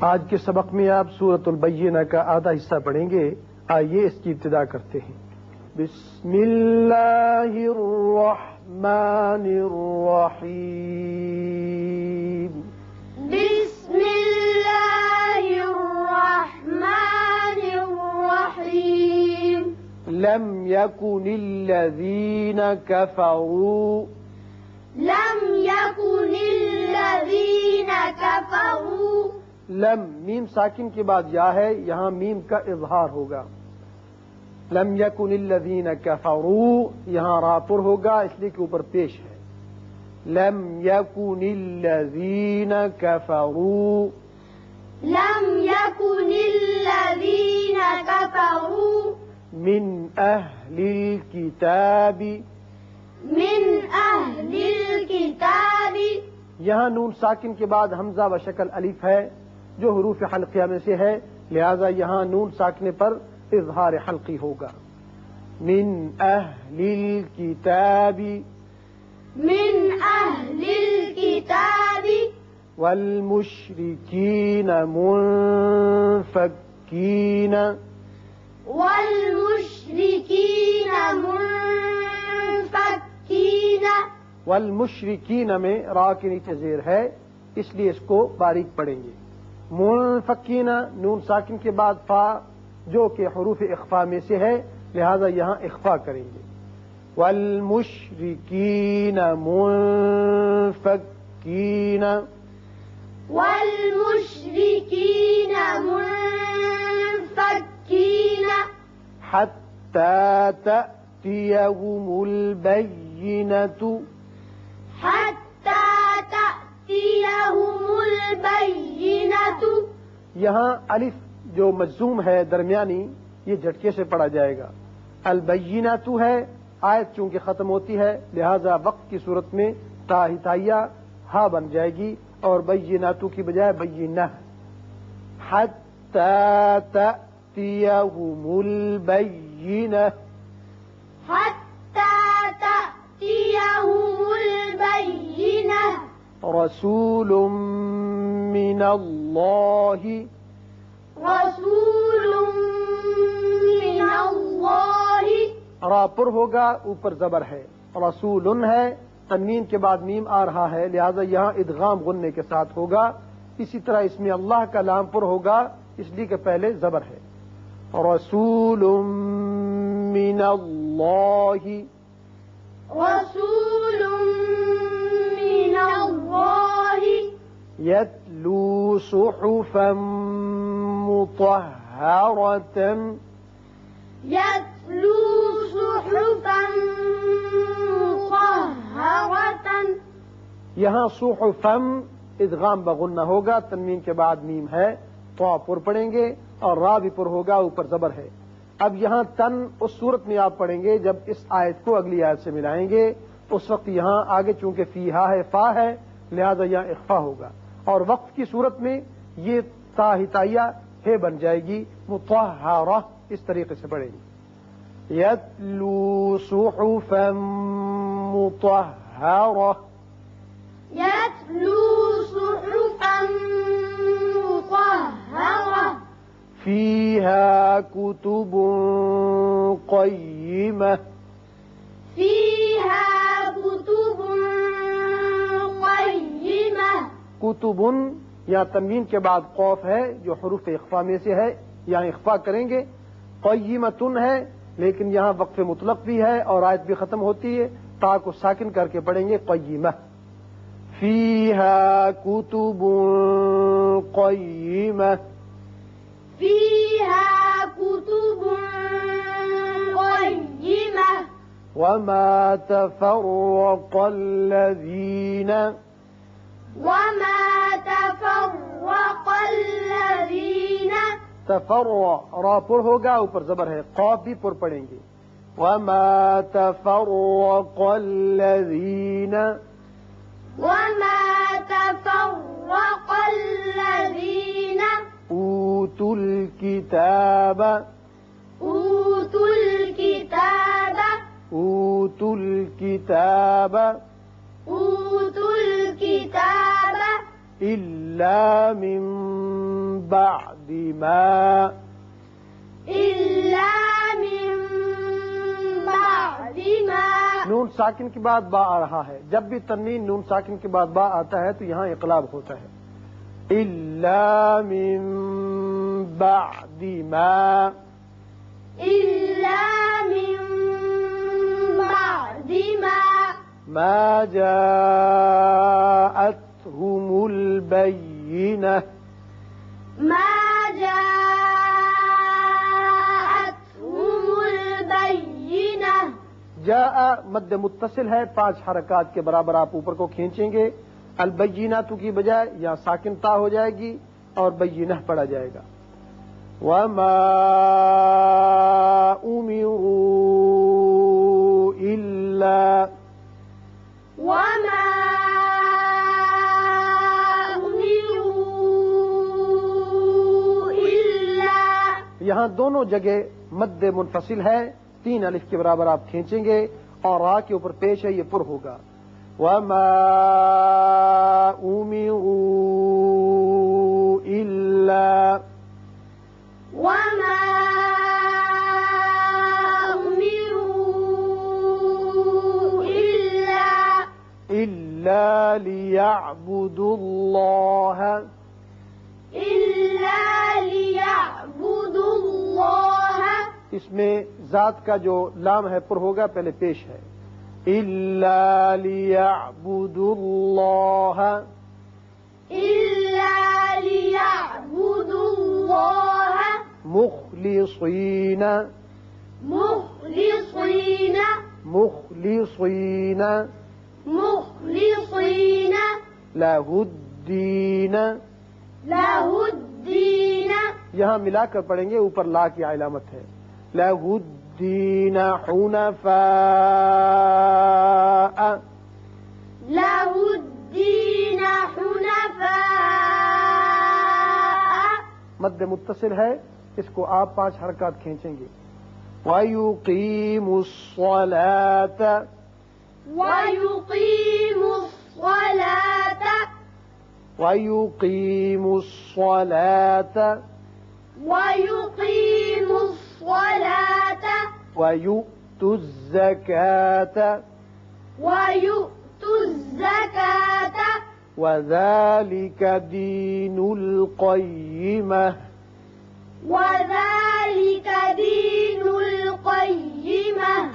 آج کے سبق میں آپ سورت البینہ کا آدھا حصہ پڑھیں گے۔ آئیے اس کی ابتدا کرتے ہیں۔ بسم اللہ الرحمن الرحیم۔ بسم اللہ الرحمن الرحیم۔ لم يكن الذين كفروا لم لم میم ساکن کے بعد یا ہے یہاں میم کا اظہار ہوگا۔ لم یکن الذین کفروا یہاں راپر ہوگا اس لیے کہ اوپر پیش ہے۔ لم یکن الذین کفروا۔ لم يكن الذين كفروا من اہل الكتاب۔ من أهل الكتاب۔ یہاں نون ساکن کے بعد حمزہ و شکل الف ہے۔ جو حروف حلقیہ میں سے ہے لہذا یہاں نون ساکنے پر اظہار حلقی ہوگا۔ من اہل الكتاب من أهل الكتاب والمشركين منفكين والمشركين منفكين والمشركين میں را کے نیچے زیر ہے اس لیے اس کو باریک پڑھیں گے۔ منفکین نون ساکن کے بعد فا جو کہ حروف اخفا میں سے ہے لہذا یہاں اخفا کریں گے۔ والمشرکین منفکین والمشركين منفكين حتى تأتيهم البينة حتى یہاں الف جو مجزوم ہے درمیانی یہ جھٹکے سے پڑھا جائے گا۔ البینہ تو ہے آیت چونکہ ختم ہوتی ہے لہذا وقت کی صورت میں تا ہتائیہ ہا بن جائے گی اور بیناتو کی بجائے بینہ۔ حتی تأتیہم البینہ۔ رسول من اللہ رسول من الله. را پر ہوگا اوپر زبر ہے۔ رسول ہے تنوین کے بعد میم آ رہا ہے۔ لہذا یہاں ادغام غننے کے ساتھ ہوگا۔ اسی طرح اس میں اللہ کا لام پر ہوگا اس لیے کہ پہلے زبر ہے۔ رسول من اللہ رسول يتلو صحفا مطهرة. يتلو صحفا مطهرة. یہاں صحفم ادغام بغنہ ہوگا تنوین کے بعد میم ہے تو پر پڑھیں گے اور را بھی پر ہوگا اوپر زبر ہے۔ اب یہاں تن اس صورت میں آپ پڑھیں گے جب اس آیت کو اگلی آیت سے ملائیں گے اس وقت یہاں آگے چونکہ فی ہا ہے فا ہے لہذا یہاں اخفا ہوگا۔ اور وقت کی صورت میں یہ تا ہتائیہ ہے بن جائے گی مطہرہ اس طریقے سے پڑھیں گی۔ یتلو صحفا مطہرہ۔ يتلو صحفا مطهرة فيها كتب قيمة فيها کتب یا تنوین کے بعد قوف ہے جو حروف اخفا میں سے ہے یہاں اخفا کریں گے۔ قیمتن ہے لیکن یہاں وقف مطلق بھی ہے اور آیت بھی ختم ہوتی ہے۔ تا کو ساکن کر کے پڑھیں گے قیمہ۔ فیہا کتب قیمہ۔ فيها كتب قيمة وما تفرق الذين وما تفرق الذين تفرع را پر ہوگا اوپر زبر ہے قوف بھی پر پڑیں گے۔ وما تفرق الذين وما تفرق الذين أوتوا الكتاب أوتوا الكتاب أوتوا الكتاب أوتوا الكتاب. إلا من بعد ما إلا من بعد ما نون ساکن کے بعد با آ رہا ہے۔ جب بھی تنوین نون ساکن کے بعد با آتا ہے تو یہاں اقلاب ہوتا ہے۔ إلا من بعد ما إلا من بعد ما ما جاءتهم البينة. ما جاءتهم البينة. جاء مد متصل ہے پانچ حرکات کے برابر آپ اوپر کو کھینچیں گے۔ البینہ تو کی بجائے یا ساکن تا ہو جائے گی اور بینہ پڑا جائے گا۔ وما امروا الا وما یہاں دونوں جگہ مد منفصل ہے۔ تین الف کے برابر آپ کھینچیں گے اور را کے اوپر پیش ہے یہ پر ہوگا۔ وما امروا الا وما أمروا إلا الا ليعبدوا الله إلا ليعبدوا الله اس میں ذات کا جو لام ہے پر ہوگا پہلے پیش ہے۔ الا ليعبدوا الله۔ إلا ليعبدوا الله۔ مخلصين۔ مخلصين۔ مخلصين۔ مخلصين۔ له الدين۔ له الدين۔ یہاں ملا کر پڑھیں گے اوپر لا کی علامت ہے۔ له الدين حنفاء۔ الدين حنفاء۔ مد متصل ہے اس کو آپ پانچ حرکات کھینچیں گے۔ وَيُقِيمُ الصَّلَاةَ۔ ويقيم الصلاة۔ وَيُقِيمُ الصَّلَاةَ۔ ويقيم الصلاة وَيُؤْتُ الزَّكَاةَ ويؤت الزكاة وَذَلِكَ دِينُ الْقَيِّمَةِ وذلك دين القيمة